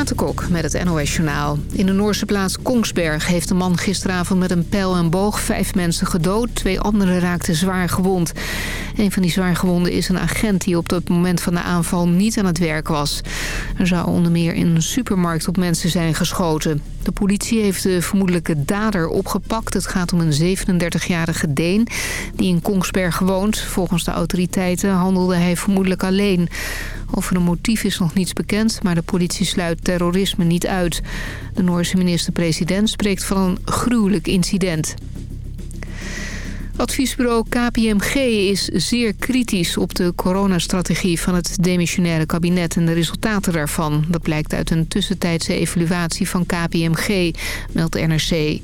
Renate met het NOS Journaal. In de Noorse plaats Kongsberg heeft een man gisteravond met een pijl en boog vijf mensen gedood. Twee anderen raakten zwaar gewond. Een van die zwaargewonden is een agent die op het moment van de aanval niet aan het werk was. Er zou onder meer in een supermarkt op mensen zijn geschoten. De politie heeft de vermoedelijke dader opgepakt. Het gaat om een 37-jarige Deen die in Kongsberg woont. Volgens de autoriteiten handelde hij vermoedelijk alleen. Over een motief is nog niets bekend, maar de politie sluit terrorisme niet uit. De Noorse minister-president spreekt van een gruwelijk incident. Adviesbureau KPMG is zeer kritisch op de coronastrategie van het demissionaire kabinet en de resultaten daarvan. Dat blijkt uit een tussentijdse evaluatie van KPMG, meldt NRC.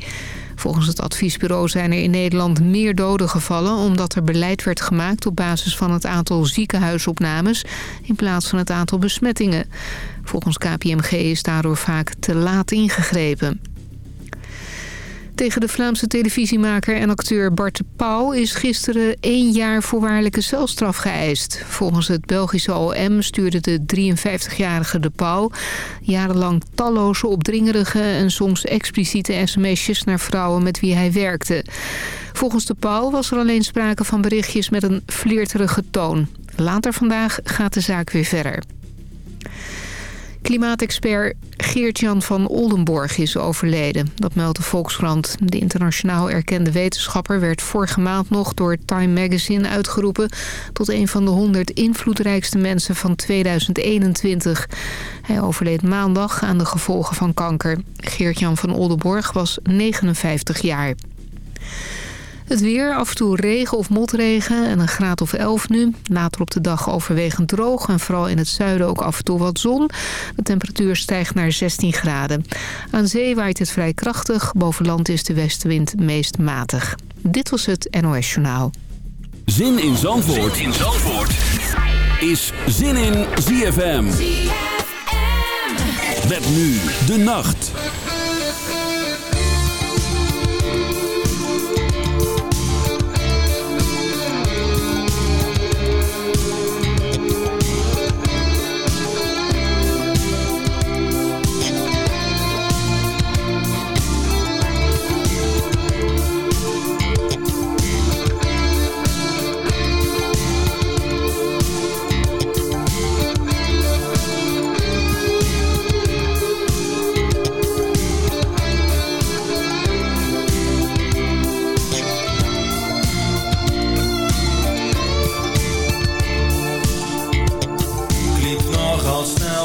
Volgens het adviesbureau zijn er in Nederland meer doden gevallen... omdat er beleid werd gemaakt op basis van het aantal ziekenhuisopnames... in plaats van het aantal besmettingen. Volgens KPMG is daardoor vaak te laat ingegrepen. Tegen de Vlaamse televisiemaker en acteur Bart de Pauw... is gisteren één jaar voorwaardelijke celstraf geëist. Volgens het Belgische OM stuurde de 53-jarige de Pauw... jarenlang talloze opdringerige en soms expliciete sms'jes... naar vrouwen met wie hij werkte. Volgens de Pauw was er alleen sprake van berichtjes met een flirterige toon. Later vandaag gaat de zaak weer verder. Klimaatexpert Geert-Jan van Oldenborg is overleden. Dat meldt de Volkskrant. De internationaal erkende wetenschapper werd vorige maand nog door Time Magazine uitgeroepen... tot een van de 100 invloedrijkste mensen van 2021. Hij overleed maandag aan de gevolgen van kanker. Geert-Jan van Oldenborg was 59 jaar. Het weer, af en toe regen of motregen en een graad of 11 nu. Later op de dag overwegend droog en vooral in het zuiden ook af en toe wat zon. De temperatuur stijgt naar 16 graden. Aan zee waait het vrij krachtig. Boven land is de westenwind meest matig. Dit was het NOS Journaal. Zin in Zandvoort, zin in Zandvoort. is Zin in ZFM. ZFM. Met nu de nacht.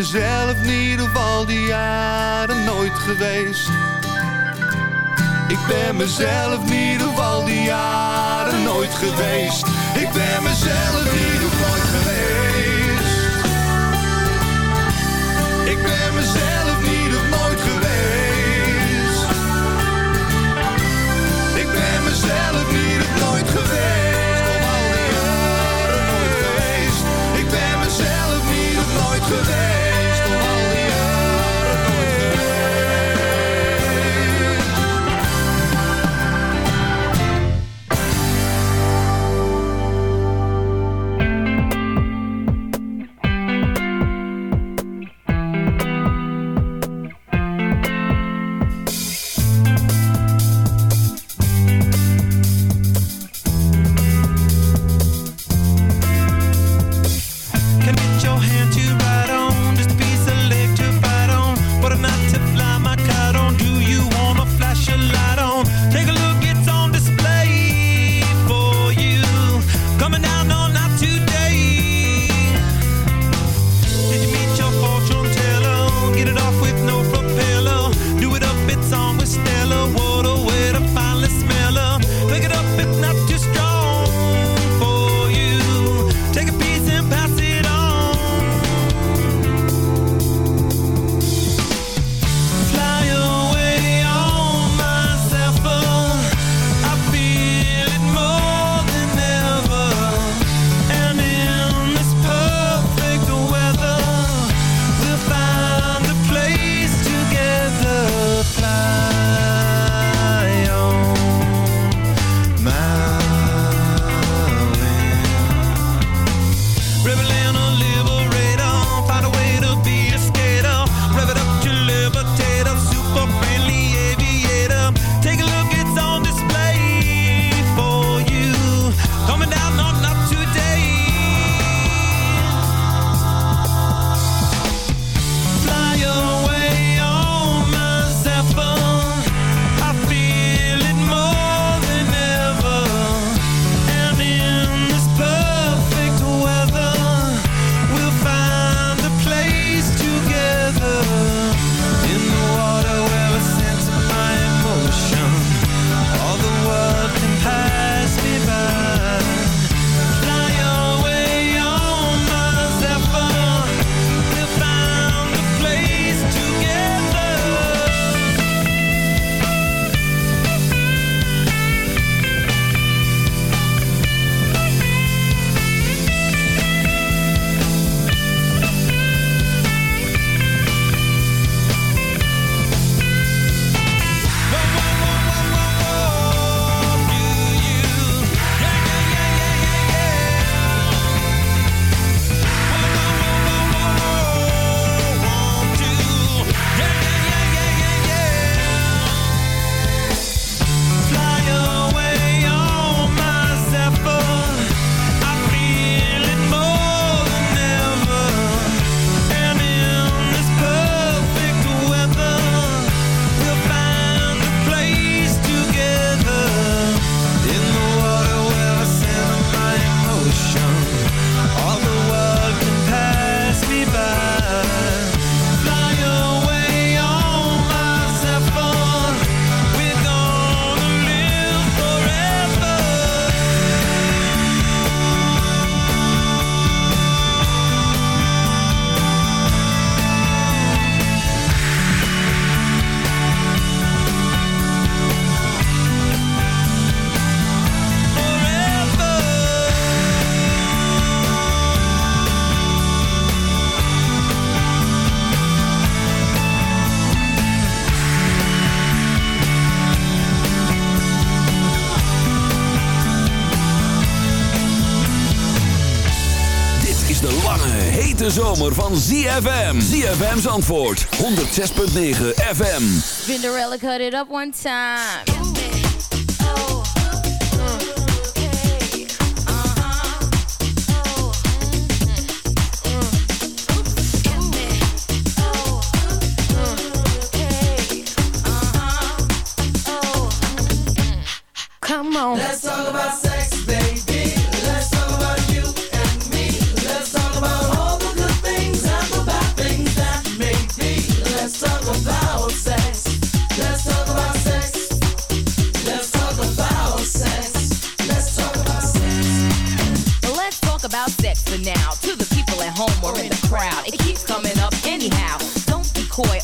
Mezelf niet op al die jaren nooit geweest. Ik ben mezelf niet op al die jaren nooit geweest. Ik ben mezelf niet op nooit geweest. Ik ben mezelf niet op nooit geweest. Ik ben mezelf niet op nooit geweest. Hete zomer van ZFM. ZFM's antwoord 106.9 FM. Vinderella cut it up one time.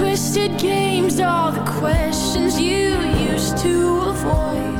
twisted games all the questions you used to avoid.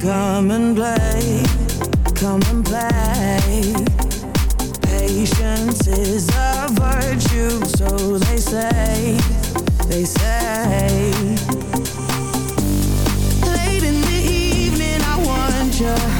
come and play, come and play. Patience is a virtue, so they say, they say. Late in the evening, I want you.